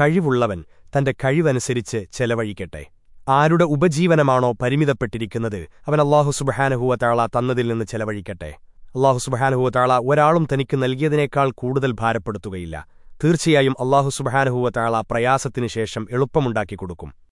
കഴിവുള്ളവൻ തന്റെ കഴിവനുസരിച്ച് ചെലവഴിക്കട്ടെ. ആരുടെ ഉപജീവനമാണോ പരിമിതപ്പെട്ടിരിക്കുന്നത് അവൻ അള്ളാഹു സുബഹാനഹുവ താള തന്നതിൽ നിന്ന് ചെലവഴിക്കട്ടെ. അള്ളാഹു സുബഹാനഹുവ താള ഒരാളും തനിക്ക് നൽകിയതിനേക്കാൾ കൂടുതൽ ഭാരപ്പെടുത്തുകയില്ല. തീർച്ചയായും അള്ളാഹു സുബഹാനഹുവ താള പ്രയാസത്തിനു ശേഷം എളുപ്പമുണ്ടാക്കി കൊടുക്കും